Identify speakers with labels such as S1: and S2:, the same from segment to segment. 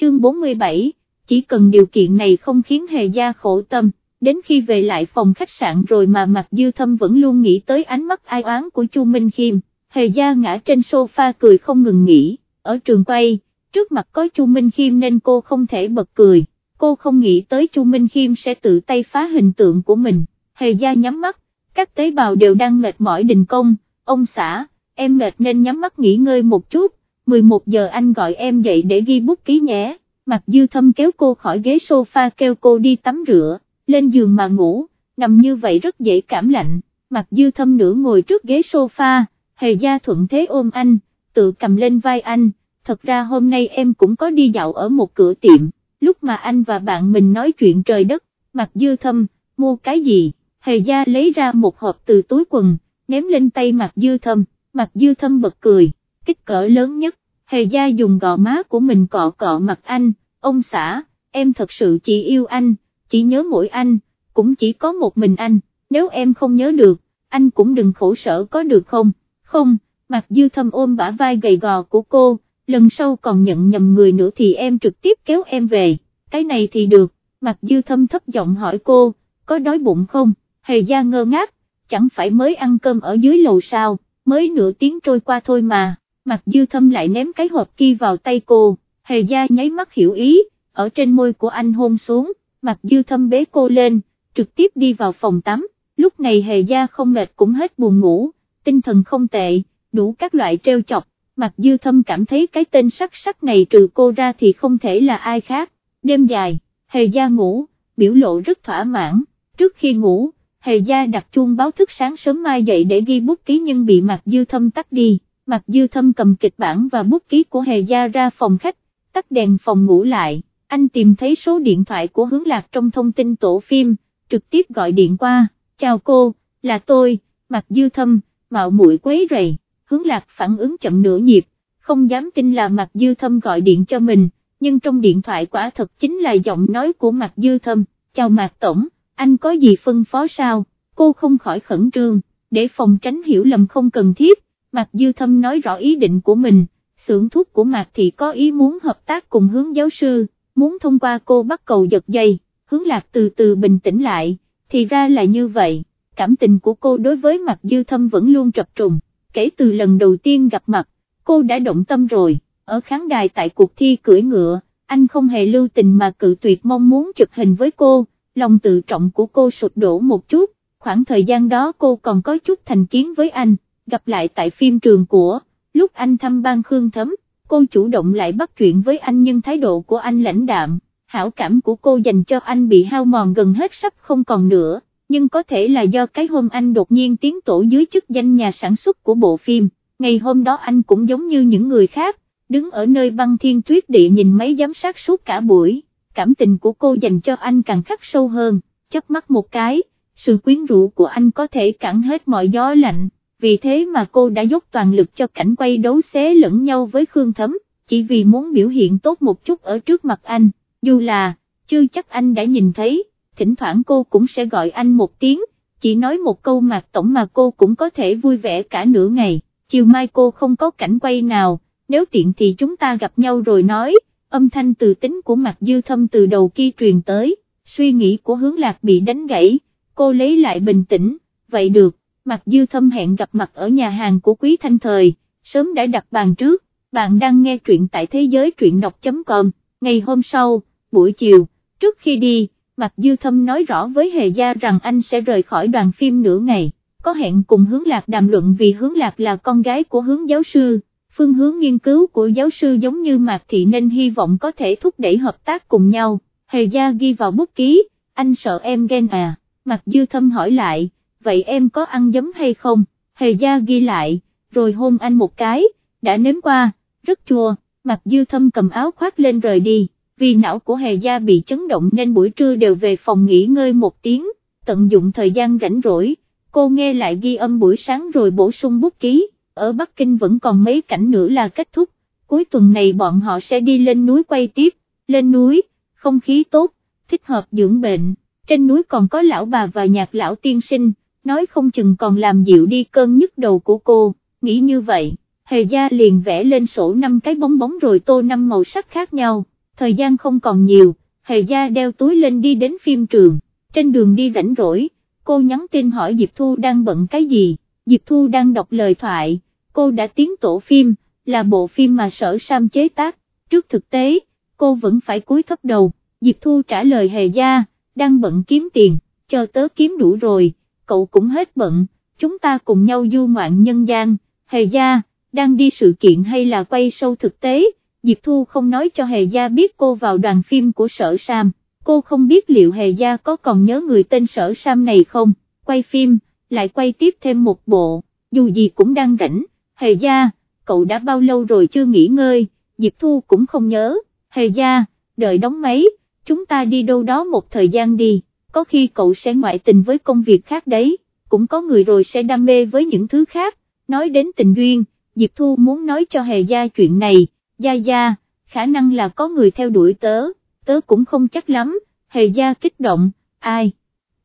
S1: chương 47, chỉ cần điều kiện này không khiến hề gia khổ tâm, đến khi về lại phòng khách sạn rồi mà Mạc Dư Thâm vẫn luôn nghĩ tới ánh mắt ai oán của Chu Minh Khiêm, hề gia ngã trên sofa cười không ngừng nghỉ, ở trường quay, trước mặt có Chu Minh Khiêm nên cô không thể bật cười, cô không nghĩ tới Chu Minh Khiêm sẽ tự tay phá hình tượng của mình, hề gia nhắm mắt, các tế bào đều đang mệt mỏi đình công, ông xã, em mệt nên nhắm mắt nghỉ ngơi một chút, 11 giờ anh gọi em dậy để ghi bút ký nhé, Mạc Dư Thâm kéo cô khỏi ghế sofa kêu cô đi tắm rửa, lên giường mà ngủ, nằm như vậy rất dễ cảm lạnh, Mạc Dư Thâm nửa ngồi trước ghế sofa, hề gia thuận thế ôm anh, tự cầm lên vai anh, thật ra hôm nay em cũng có đi dạo ở một cửa tiệm, lúc mà anh và bạn mình nói chuyện trời đất, Mạc Dư Thâm, mua cái gì, hề gia lấy ra một hộp từ túi quần, ném lên tay Mạc Dư Thâm, Mạc Dư Thâm bật cười, kích cỡ lớn nhất, hề gia dùng gò má của mình cọ cọ mặt anh, ông xã, em thật sự chỉ yêu anh, chỉ nhớ mỗi anh, cũng chỉ có một mình anh, nếu em không nhớ được, anh cũng đừng khổ sở có được không, không, mặt Dư Thâm ôm bả vai gầy gò của cô, lần sau còn nhận nhầm người nữa thì em trực tiếp kéo em về, cái này thì được, mặt Dư Thâm thấp giọng hỏi cô, có đói bụng không, hề gia ngơ ngác, chẳng phải mới ăn cơm ở dưới lầu sao, mới nửa tiếng trôi qua thôi mà, Mạc Dư Thâm lại ném cái hộp kia vào tay cô, hề gia nháy mắt hiểu ý, ở trên môi của anh hôn xuống, Mạc Dư Thâm bế cô lên, trực tiếp đi vào phòng tắm, lúc này hề gia không mệt cũng hết buồn ngủ, tinh thần không tệ, đủ các loại treo chọc, Mạc Dư Thâm cảm thấy cái tên sắc sắc này trừ cô ra thì không thể là ai khác, đêm dài, hề gia ngủ, biểu lộ rất thỏa mãn, trước khi ngủ, hề gia đặt chuông báo thức sáng sớm mai dậy để ghi bút ký nhưng bị Mạc Dư Thâm tắt đi, Mạc Dư Thâm cầm kịch bản và bút ký của hề gia ra phòng khách, tắt đèn phòng ngủ lại, anh tìm thấy số điện thoại của hướng lạc trong thông tin tổ phim, trực tiếp gọi điện qua, chào cô, là tôi, Mạc Dư Thâm, mạo muội quấy rầy, hướng lạc phản ứng chậm nửa nhịp, không dám tin là Mạc Dư Thâm gọi điện cho mình, nhưng trong điện thoại quả thật chính là giọng nói của Mạc Dư Thâm, chào Mạc Tổng, anh có gì phân phó sao, cô không khỏi khẩn trương, để phòng tránh hiểu lầm không cần thiết, Mạc Dư Thâm nói rõ ý định của mình, xưởng thuốc của Mạc Thị có ý muốn hợp tác cùng hướng giáo sư, muốn thông qua cô bắt cầu giật dây, hướng lạc từ từ bình tĩnh lại, thì ra là như vậy, cảm tình của cô đối với Mạc Dư Thâm vẫn luôn trập trùng, kể từ lần đầu tiên gặp mặt, cô đã động tâm rồi, ở khán đài tại cuộc thi cưỡi ngựa, anh không hề lưu tình mà cự tuyệt mong muốn chụp hình với cô, lòng tự trọng của cô sụt đổ một chút, khoảng thời gian đó cô còn có chút thành kiến với anh, gặp lại tại phim trường của, lúc anh thăm ban Khương Thấm, cô chủ động lại bắt chuyện với anh nhưng thái độ của anh lãnh đạm, hảo cảm của cô dành cho anh bị hao mòn gần hết sắp không còn nữa, nhưng có thể là do cái hôm anh đột nhiên tiến tổ dưới chức danh nhà sản xuất của bộ phim, ngày hôm đó anh cũng giống như những người khác, đứng ở nơi băng thiên tuyết địa nhìn máy giám sát suốt cả buổi, cảm tình của cô dành cho anh càng khắc sâu hơn, chớp mắt một cái, sự quyến rũ của anh có thể cản hết mọi gió lạnh vì thế mà cô đã dốc toàn lực cho cảnh quay đấu xé lẫn nhau với Khương Thấm, chỉ vì muốn biểu hiện tốt một chút ở trước mặt anh, dù là, chưa chắc anh đã nhìn thấy, thỉnh thoảng cô cũng sẽ gọi anh một tiếng, chỉ nói một câu mạc tổng mà cô cũng có thể vui vẻ cả nửa ngày, chiều mai cô không có cảnh quay nào, nếu tiện thì chúng ta gặp nhau rồi nói, âm thanh từ tính của mặt dư thâm từ đầu kia truyền tới, suy nghĩ của hướng lạc bị đánh gãy, cô lấy lại bình tĩnh, vậy được Mạc Dư Thâm hẹn gặp mặt ở nhà hàng của Quý Thanh Thời, sớm đã đặt bàn trước, bạn đang nghe truyện tại thế giới truyện đọc.com, ngày hôm sau, buổi chiều, trước khi đi, Mạc Dư Thâm nói rõ với Hề Gia rằng anh sẽ rời khỏi đoàn phim nửa ngày, có hẹn cùng hướng lạc đàm luận vì hướng lạc là con gái của hướng giáo sư, phương hướng nghiên cứu của giáo sư giống như Mạc Thị nên hy vọng có thể thúc đẩy hợp tác cùng nhau, Hề Gia ghi vào bút ký, anh sợ em ghen à, Mạc Dư Thâm hỏi lại vậy em có ăn giấm hay không, hề gia ghi lại, rồi hôn anh một cái, đã nếm qua, rất chua, mặt dư thâm cầm áo khoác lên rời đi, vì não của hề gia bị chấn động nên buổi trưa đều về phòng nghỉ ngơi một tiếng, tận dụng thời gian rảnh rỗi, cô nghe lại ghi âm buổi sáng rồi bổ sung bút ký, ở Bắc Kinh vẫn còn mấy cảnh nữa là kết thúc, cuối tuần này bọn họ sẽ đi lên núi quay tiếp, lên núi, không khí tốt, thích hợp dưỡng bệnh, trên núi còn có lão bà và nhạc lão tiên sinh, nói không chừng còn làm dịu đi cơn nhức đầu của cô, nghĩ như vậy, hề gia liền vẽ lên sổ năm cái bóng bóng rồi tô năm màu sắc khác nhau, thời gian không còn nhiều, hề gia đeo túi lên đi đến phim trường, trên đường đi rảnh rỗi, cô nhắn tin hỏi Diệp Thu đang bận cái gì, Diệp Thu đang đọc lời thoại, cô đã tiến tổ phim, là bộ phim mà sở Sam chế tác, trước thực tế, cô vẫn phải cúi thấp đầu, Diệp Thu trả lời hề gia, đang bận kiếm tiền, chờ tớ kiếm đủ rồi, cậu cũng hết bận, chúng ta cùng nhau du ngoạn nhân gian, hề gia, đang đi sự kiện hay là quay sâu thực tế, Diệp Thu không nói cho hề gia biết cô vào đoàn phim của sở Sam, cô không biết liệu hề gia có còn nhớ người tên sở Sam này không, quay phim, lại quay tiếp thêm một bộ, dù gì cũng đang rảnh, hề gia, cậu đã bao lâu rồi chưa nghỉ ngơi, Diệp Thu cũng không nhớ, hề gia, đợi đóng máy, chúng ta đi đâu đó một thời gian đi, có khi cậu sẽ ngoại tình với công việc khác đấy, cũng có người rồi sẽ đam mê với những thứ khác, nói đến tình duyên, Diệp Thu muốn nói cho hề gia chuyện này, gia gia, khả năng là có người theo đuổi tớ, tớ cũng không chắc lắm, hề gia kích động, ai,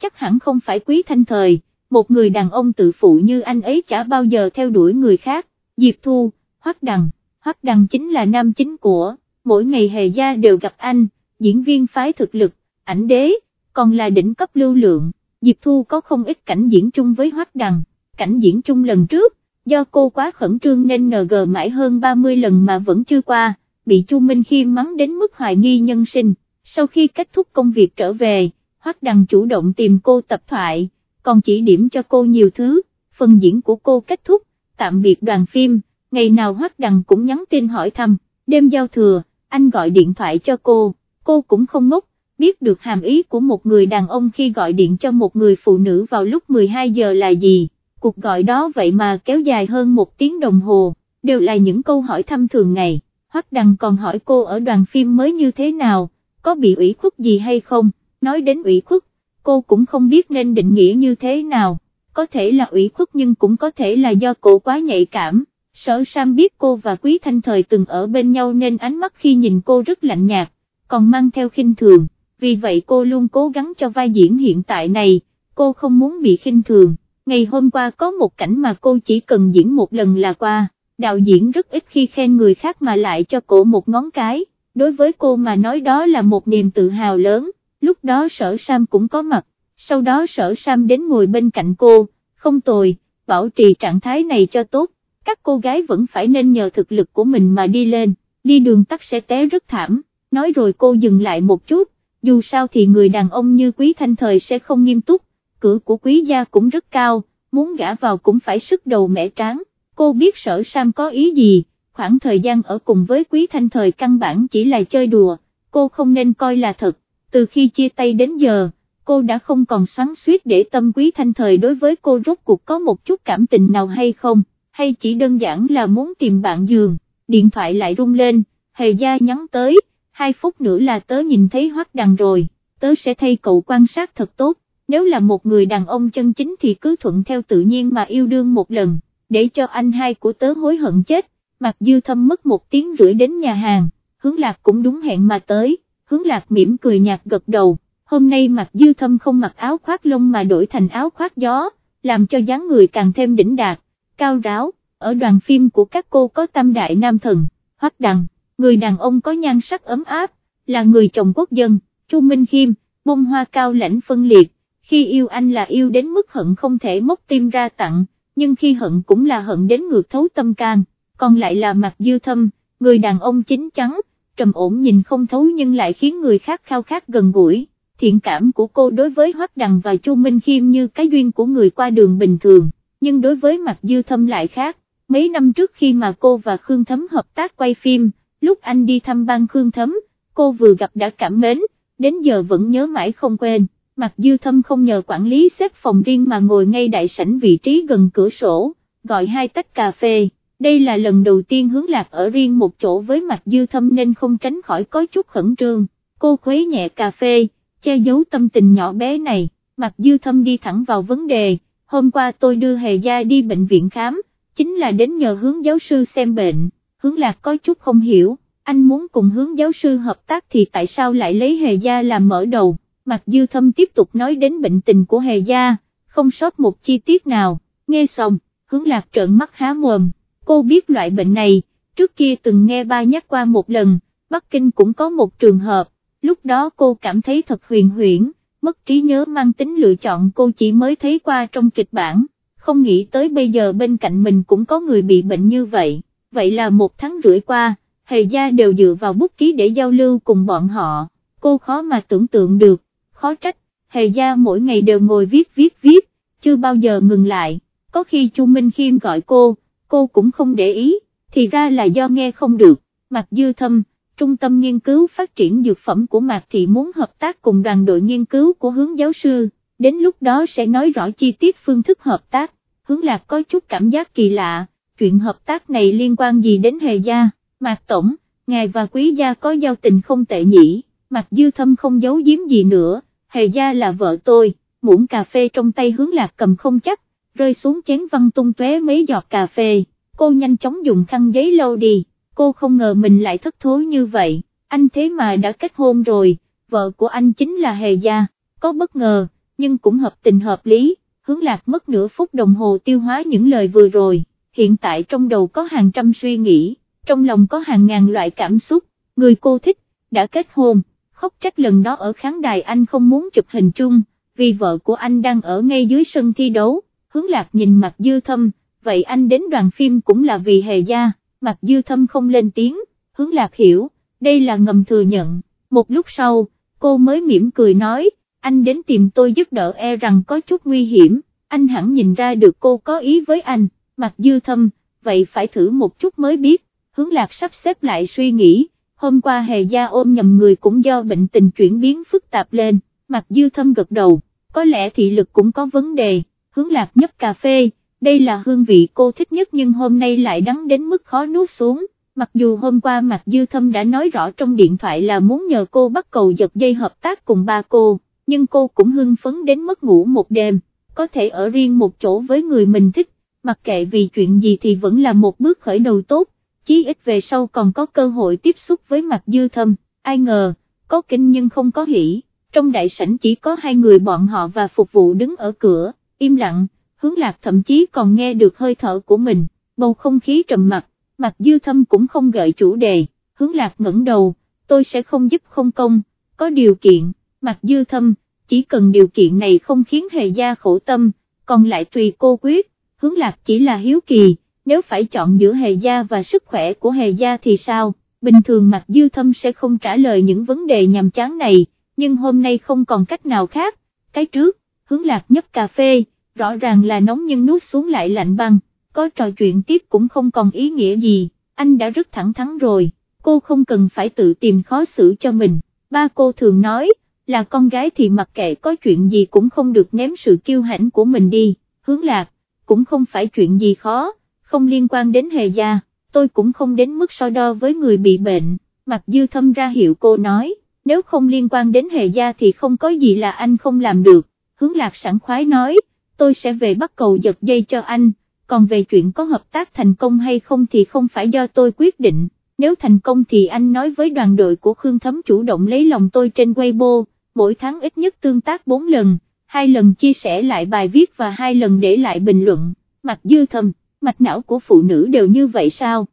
S1: chắc hẳn không phải quý thanh thời, một người đàn ông tự phụ như anh ấy chả bao giờ theo đuổi người khác, Diệp Thu, Hoắc Đằng, Hoắc Đằng chính là nam chính của, mỗi ngày hề gia đều gặp anh, diễn viên phái thực lực, ảnh đế, còn là đỉnh cấp lưu lượng, Diệp Thu có không ít cảnh diễn chung với Hoắc Đằng, cảnh diễn chung lần trước, do cô quá khẩn trương nên NG mãi hơn 30 lần mà vẫn chưa qua, bị Chu Minh Khiêm mắng đến mức hoài nghi nhân sinh, sau khi kết thúc công việc trở về, Hoắc Đằng chủ động tìm cô tập thoại, còn chỉ điểm cho cô nhiều thứ, phần diễn của cô kết thúc, tạm biệt đoàn phim, ngày nào Hoắc Đằng cũng nhắn tin hỏi thăm, đêm giao thừa, anh gọi điện thoại cho cô, cô cũng không ngốc, biết được hàm ý của một người đàn ông khi gọi điện cho một người phụ nữ vào lúc 12 giờ là gì, cuộc gọi đó vậy mà kéo dài hơn một tiếng đồng hồ, đều là những câu hỏi thăm thường ngày, Hoắc Đằng còn hỏi cô ở đoàn phim mới như thế nào, có bị ủy khuất gì hay không, nói đến ủy khuất, cô cũng không biết nên định nghĩa như thế nào, có thể là ủy khuất nhưng cũng có thể là do cô quá nhạy cảm. Sở Sam biết cô và Quý Thanh Thời từng ở bên nhau nên ánh mắt khi nhìn cô rất lạnh nhạt, còn mang theo khinh thường, vì vậy cô luôn cố gắng cho vai diễn hiện tại này, cô không muốn bị khinh thường. Ngày hôm qua có một cảnh mà cô chỉ cần diễn một lần là qua, đạo diễn rất ít khi khen người khác mà lại cho cổ một ngón cái, đối với cô mà nói đó là một niềm tự hào lớn, lúc đó sở Sam cũng có mặt, sau đó sở Sam đến ngồi bên cạnh cô, không tồi, bảo trì trạng thái này cho tốt. Các cô gái vẫn phải nên nhờ thực lực của mình mà đi lên, đi đường tắt sẽ té rất thảm, nói rồi cô dừng lại một chút, dù sao thì người đàn ông như quý thanh thời sẽ không nghiêm túc, cửa của quý gia cũng rất cao, muốn gã vào cũng phải sức đầu mẻ tráng, cô biết sở Sam có ý gì, khoảng thời gian ở cùng với quý thanh thời căn bản chỉ là chơi đùa, cô không nên coi là thật, từ khi chia tay đến giờ, cô đã không còn xoắn suýt để tâm quý thanh thời đối với cô rốt cuộc có một chút cảm tình nào hay không hay chỉ đơn giản là muốn tìm bạn giường, điện thoại lại rung lên, hề gia nhắn tới, hai phút nữa là tớ nhìn thấy hoắc đằng rồi, tớ sẽ thay cậu quan sát thật tốt, nếu là một người đàn ông chân chính thì cứ thuận theo tự nhiên mà yêu đương một lần, để cho anh hai của tớ hối hận chết, mặc dư thâm mất một tiếng rưỡi đến nhà hàng, hướng lạc cũng đúng hẹn mà tới, hướng lạc mỉm cười nhạt gật đầu, hôm nay mặc dư thâm không mặc áo khoác lông mà đổi thành áo khoác gió, làm cho dáng người càng thêm đỉnh đạt cao ráo, ở đoàn phim của các cô có tam đại nam thần, hoắc đằng, người đàn ông có nhan sắc ấm áp, là người chồng quốc dân, Chu Minh Khiêm, bông hoa cao lãnh phân liệt, khi yêu anh là yêu đến mức hận không thể móc tim ra tặng, nhưng khi hận cũng là hận đến ngược thấu tâm can, còn lại là mặt dư thâm, người đàn ông chính chắn, trầm ổn nhìn không thấu nhưng lại khiến người khác khao khát gần gũi. Thiện cảm của cô đối với Hoắc Đằng và Chu Minh Khiêm như cái duyên của người qua đường bình thường nhưng đối với mặt dư thâm lại khác, mấy năm trước khi mà cô và Khương Thấm hợp tác quay phim, lúc anh đi thăm ban Khương Thấm, cô vừa gặp đã cảm mến, đến giờ vẫn nhớ mãi không quên, mặt dư thâm không nhờ quản lý xếp phòng riêng mà ngồi ngay đại sảnh vị trí gần cửa sổ, gọi hai tách cà phê. Đây là lần đầu tiên hướng lạc ở riêng một chỗ với mặt dư thâm nên không tránh khỏi có chút khẩn trương, cô khuấy nhẹ cà phê, che giấu tâm tình nhỏ bé này, mặt dư thâm đi thẳng vào vấn đề, hôm qua tôi đưa Hề Gia đi bệnh viện khám, chính là đến nhờ hướng giáo sư xem bệnh, hướng lạc có chút không hiểu, anh muốn cùng hướng giáo sư hợp tác thì tại sao lại lấy Hề Gia làm mở đầu, Mạc Dư Thâm tiếp tục nói đến bệnh tình của Hề Gia, không sót một chi tiết nào, nghe xong, hướng lạc trợn mắt há mồm, cô biết loại bệnh này, trước kia từng nghe ba nhắc qua một lần, Bắc Kinh cũng có một trường hợp, lúc đó cô cảm thấy thật huyền huyễn, mất trí nhớ mang tính lựa chọn cô chỉ mới thấy qua trong kịch bản, không nghĩ tới bây giờ bên cạnh mình cũng có người bị bệnh như vậy, vậy là một tháng rưỡi qua, hề gia đều dựa vào bút ký để giao lưu cùng bọn họ, cô khó mà tưởng tượng được, khó trách, hề gia mỗi ngày đều ngồi viết viết viết, chưa bao giờ ngừng lại, có khi Chu Minh Khiêm gọi cô, cô cũng không để ý, thì ra là do nghe không được, Mạc Dư Thâm, Trung tâm nghiên cứu phát triển dược phẩm của Mạc Thị muốn hợp tác cùng đoàn đội nghiên cứu của hướng giáo sư, đến lúc đó sẽ nói rõ chi tiết phương thức hợp tác, hướng lạc có chút cảm giác kỳ lạ, chuyện hợp tác này liên quan gì đến hề gia, Mạc Tổng, ngài và quý gia có giao tình không tệ nhỉ, Mạc Dư Thâm không giấu giếm gì nữa, hề gia là vợ tôi, muỗng cà phê trong tay hướng lạc cầm không chắc, rơi xuống chén văng tung tóe mấy giọt cà phê, cô nhanh chóng dùng khăn giấy lâu đi. Cô không ngờ mình lại thất thối như vậy, anh thế mà đã kết hôn rồi, vợ của anh chính là Hề Gia, có bất ngờ, nhưng cũng hợp tình hợp lý, hướng lạc mất nửa phút đồng hồ tiêu hóa những lời vừa rồi, hiện tại trong đầu có hàng trăm suy nghĩ, trong lòng có hàng ngàn loại cảm xúc, người cô thích, đã kết hôn, khóc trách lần đó ở khán đài anh không muốn chụp hình chung, vì vợ của anh đang ở ngay dưới sân thi đấu, hướng lạc nhìn mặt dư thâm, vậy anh đến đoàn phim cũng là vì hề gia, mặt dư thâm không lên tiếng, hướng lạc hiểu, đây là ngầm thừa nhận, một lúc sau, cô mới mỉm cười nói, anh đến tìm tôi giúp đỡ e rằng có chút nguy hiểm, anh hẳn nhìn ra được cô có ý với anh, mặt dư thâm, vậy phải thử một chút mới biết, hướng lạc sắp xếp lại suy nghĩ, hôm qua hề gia ôm nhầm người cũng do bệnh tình chuyển biến phức tạp lên, mặt dư thâm gật đầu, có lẽ thị lực cũng có vấn đề, hướng lạc nhấp cà phê, đây là hương vị cô thích nhất nhưng hôm nay lại đắng đến mức khó nuốt xuống, mặc dù hôm qua Mạc Dư Thâm đã nói rõ trong điện thoại là muốn nhờ cô bắt cầu giật dây hợp tác cùng ba cô, nhưng cô cũng hưng phấn đến mất ngủ một đêm, có thể ở riêng một chỗ với người mình thích, mặc kệ vì chuyện gì thì vẫn là một bước khởi đầu tốt, chí ít về sau còn có cơ hội tiếp xúc với mặt Dư Thâm, ai ngờ, có kinh nhưng không có hỉ, trong đại sảnh chỉ có hai người bọn họ và phục vụ đứng ở cửa, im lặng hướng lạc thậm chí còn nghe được hơi thở của mình, bầu không khí trầm mặc, mặt dư thâm cũng không gợi chủ đề, hướng lạc ngẩng đầu, tôi sẽ không giúp không công, có điều kiện, mặt dư thâm, chỉ cần điều kiện này không khiến hề gia khổ tâm, còn lại tùy cô quyết, hướng lạc chỉ là hiếu kỳ, nếu phải chọn giữa hề gia và sức khỏe của hề gia thì sao, bình thường mặt dư thâm sẽ không trả lời những vấn đề nhằm chán này, nhưng hôm nay không còn cách nào khác, cái trước, hướng lạc nhấp cà phê, rõ ràng là nóng nhưng nuốt xuống lại lạnh băng, có trò chuyện tiếp cũng không còn ý nghĩa gì, anh đã rất thẳng thắn rồi, cô không cần phải tự tìm khó xử cho mình, ba cô thường nói, là con gái thì mặc kệ có chuyện gì cũng không được ném sự kiêu hãnh của mình đi, hướng lạc, cũng không phải chuyện gì khó, không liên quan đến hề gia, tôi cũng không đến mức so đo với người bị bệnh, mặc dư thâm ra hiệu cô nói, nếu không liên quan đến hề gia thì không có gì là anh không làm được, hướng lạc sẵn khoái nói, tôi sẽ về bắt cầu giật dây cho anh, còn về chuyện có hợp tác thành công hay không thì không phải do tôi quyết định, nếu thành công thì anh nói với đoàn đội của Khương Thấm chủ động lấy lòng tôi trên Weibo, mỗi tháng ít nhất tương tác 4 lần, hai lần chia sẻ lại bài viết và hai lần để lại bình luận, mặt dư thầm, mạch não của phụ nữ đều như vậy sao?